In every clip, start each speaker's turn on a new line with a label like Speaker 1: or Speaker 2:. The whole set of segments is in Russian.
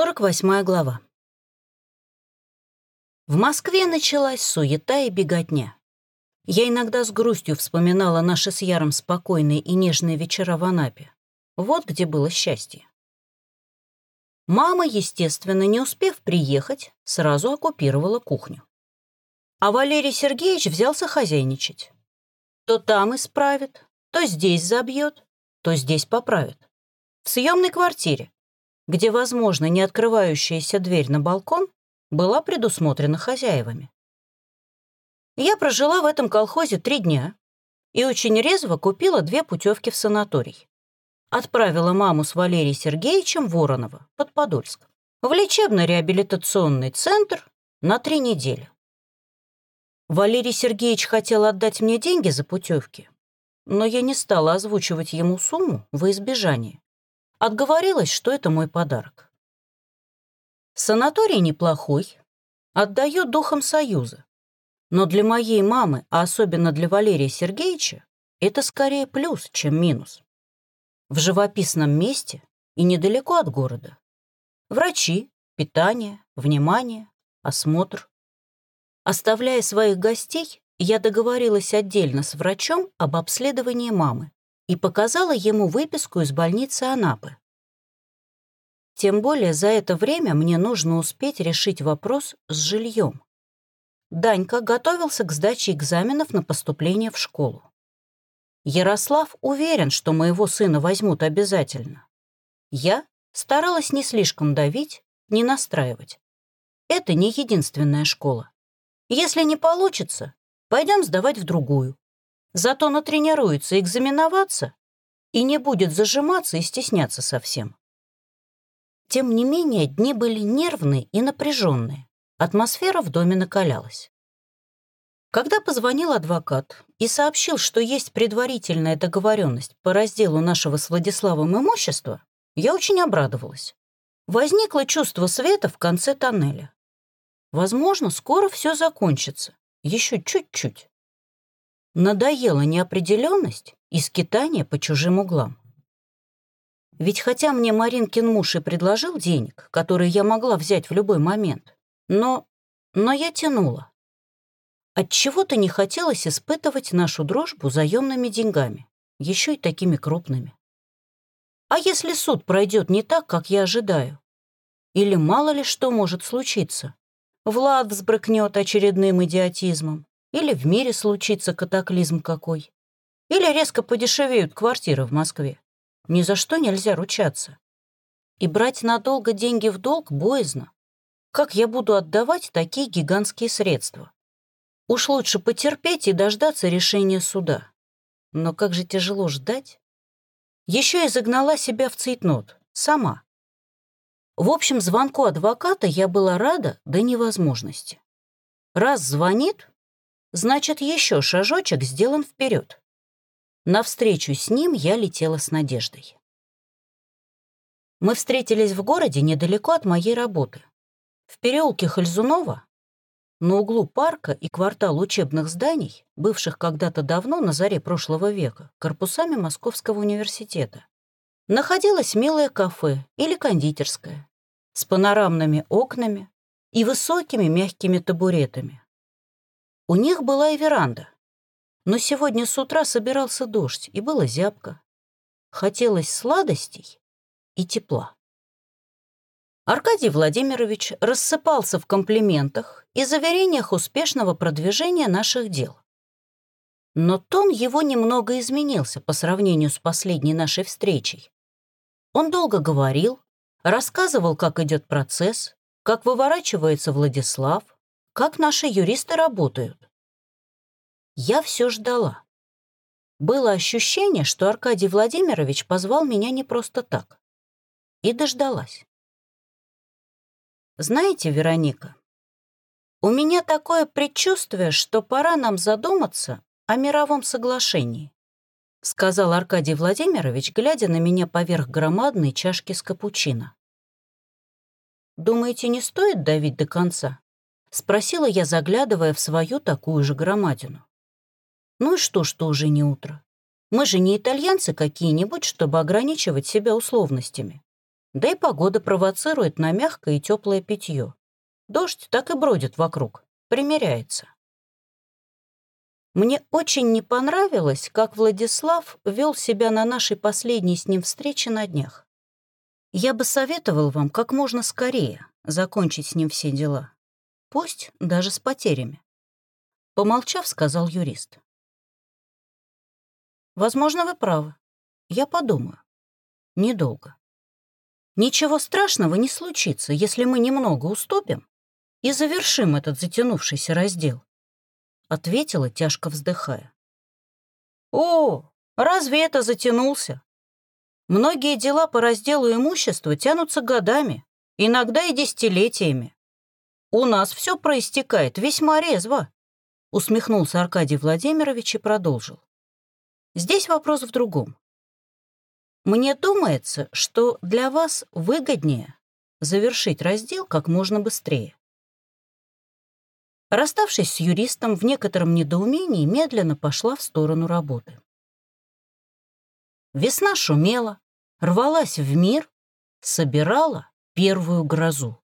Speaker 1: 48 глава. В Москве началась суета и беготня. Я иногда с грустью вспоминала наши с Яром спокойные и нежные вечера в Анапе. Вот где было счастье. Мама, естественно, не успев приехать, сразу оккупировала кухню. А Валерий Сергеевич взялся хозяйничать. То там исправит, то здесь забьет, то здесь поправит. В съемной квартире, где, возможно, не открывающаяся дверь на балкон была предусмотрена хозяевами. Я прожила в этом колхозе три дня и очень резво купила две путевки в санаторий. Отправила маму с Валерием Сергеевичем Воронова под Подольск в лечебно-реабилитационный центр на три недели. Валерий Сергеевич хотел отдать мне деньги за путевки, но я не стала озвучивать ему сумму во избежание. Отговорилась, что это мой подарок. Санаторий неплохой, отдает духом Союза. Но для моей мамы, а особенно для Валерия Сергеевича, это скорее плюс, чем минус. В живописном месте и недалеко от города. Врачи, питание, внимание, осмотр. Оставляя своих гостей, я договорилась отдельно с врачом об обследовании мамы и показала ему выписку из больницы Анапы. Тем более за это время мне нужно успеть решить вопрос с жильем. Данька готовился к сдаче экзаменов на поступление в школу. Ярослав уверен, что моего сына возьмут обязательно. Я старалась не слишком давить, не настраивать. Это не единственная школа. Если не получится, пойдем сдавать в другую. Зато натренируется экзаменоваться и не будет зажиматься и стесняться совсем. Тем не менее, дни были нервные и напряженные. Атмосфера в доме накалялась. Когда позвонил адвокат и сообщил, что есть предварительная договоренность по разделу нашего с Владиславом имущества, я очень обрадовалась. Возникло чувство света в конце тоннеля. Возможно, скоро все закончится. Еще чуть-чуть. Надоела неопределенность и скитание по чужим углам. Ведь хотя мне Маринкин муж и предложил денег, которые я могла взять в любой момент, но... но я тянула. Отчего-то не хотелось испытывать нашу дружбу заемными деньгами, еще и такими крупными. А если суд пройдет не так, как я ожидаю? Или мало ли что может случиться? Влад взбрыкнет очередным идиотизмом, или в мире случится катаклизм какой. Или резко подешевеют квартиры в Москве. Ни за что нельзя ручаться. И брать надолго деньги в долг боязно. Как я буду отдавать такие гигантские средства? Уж лучше потерпеть и дождаться решения суда. Но как же тяжело ждать. Еще и загнала себя в цейтнот. Сама. В общем, звонку адвоката я была рада до невозможности. Раз звонит, Значит, еще шажочек сделан вперед. Навстречу с ним я летела с надеждой. Мы встретились в городе недалеко от моей работы. В переулке Хальзунова, на углу парка и квартал учебных зданий, бывших когда-то давно на заре прошлого века, корпусами Московского университета, находилось милое кафе или кондитерское с панорамными окнами и высокими мягкими табуретами, у них была и веранда. Но сегодня с утра собирался дождь, и было зябко. Хотелось сладостей и тепла. Аркадий Владимирович рассыпался в комплиментах и заверениях успешного продвижения наших дел. Но тон его немного изменился по сравнению с последней нашей встречей. Он долго говорил, рассказывал, как идет процесс, как выворачивается Владислав, как наши юристы работают. Я все ждала. Было ощущение, что Аркадий Владимирович позвал меня не просто так. И дождалась. Знаете, Вероника, у меня такое предчувствие, что пора нам задуматься о мировом соглашении, сказал Аркадий Владимирович, глядя на меня поверх громадной чашки с капучино. Думаете, не стоит давить до конца? — спросила я, заглядывая в свою такую же громадину. «Ну и что, что уже не утро? Мы же не итальянцы какие-нибудь, чтобы ограничивать себя условностями. Да и погода провоцирует на мягкое и теплое питье. Дождь так и бродит вокруг, примеряется. Мне очень не понравилось, как Владислав вел себя на нашей последней с ним встрече на днях. Я бы советовал вам как можно скорее закончить с ним все дела. Пусть даже с потерями. Помолчав, сказал юрист. Возможно, вы правы. Я подумаю. Недолго. Ничего страшного не случится, если мы немного уступим и завершим этот затянувшийся раздел. Ответила, тяжко вздыхая. О, разве это затянулся? Многие дела по разделу имущества тянутся годами, иногда и десятилетиями. У нас все проистекает весьма резво, усмехнулся Аркадий Владимирович и продолжил. Здесь вопрос в другом. Мне думается, что для вас выгоднее завершить раздел как можно быстрее. Расставшись с юристом, в некотором недоумении медленно пошла в сторону работы. Весна шумела, рвалась в мир, собирала первую грозу.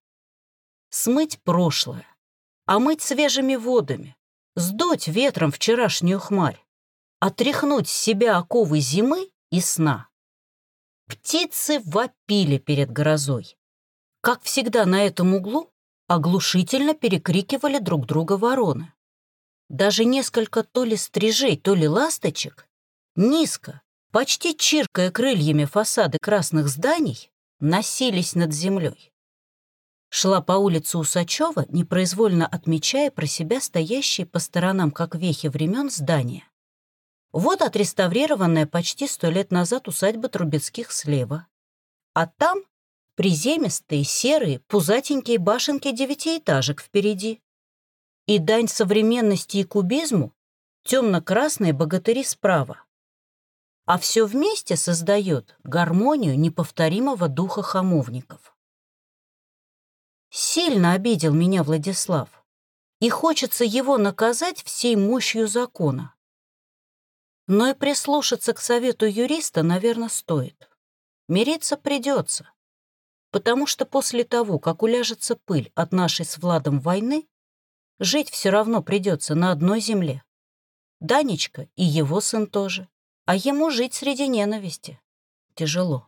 Speaker 1: Смыть прошлое, омыть свежими водами, сдуть ветром вчерашнюю хмарь, отряхнуть с себя оковы зимы и сна. Птицы вопили перед грозой. Как всегда на этом углу оглушительно перекрикивали друг друга вороны. Даже несколько то ли стрижей, то ли ласточек низко, почти чиркая крыльями фасады красных зданий, носились над землей. Шла по улице Усачева, непроизвольно отмечая про себя стоящие по сторонам, как вехи времен, здания. Вот отреставрированная почти сто лет назад усадьба Трубецких слева. А там приземистые, серые, пузатенькие башенки девятиэтажек впереди. И дань современности и кубизму — темно-красные богатыри справа а все вместе создает гармонию неповторимого духа хамовников. Сильно обидел меня Владислав, и хочется его наказать всей мощью закона. Но и прислушаться к совету юриста, наверное, стоит. Мириться придется, потому что после того, как уляжется пыль от нашей с Владом войны, жить все равно придется на одной земле. Данечка и его сын тоже а ему жить среди ненависти. Тяжело.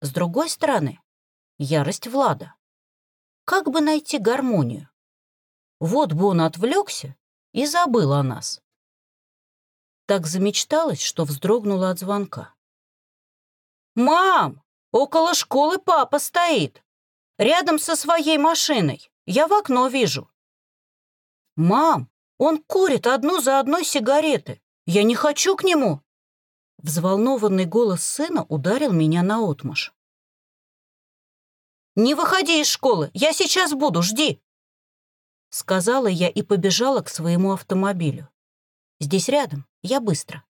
Speaker 1: С другой стороны, ярость Влада. Как бы найти гармонию? Вот бы он отвлекся и забыл о нас. Так замечталась, что вздрогнула от звонка. «Мам, около школы папа стоит. Рядом со своей машиной. Я в окно вижу». «Мам, он курит одну за одной сигареты. Я не хочу к нему!» Взволнованный голос сына ударил меня на отмаш. «Не выходи из школы! Я сейчас буду, жди!» Сказала я и побежала к своему автомобилю. «Здесь рядом, я быстро».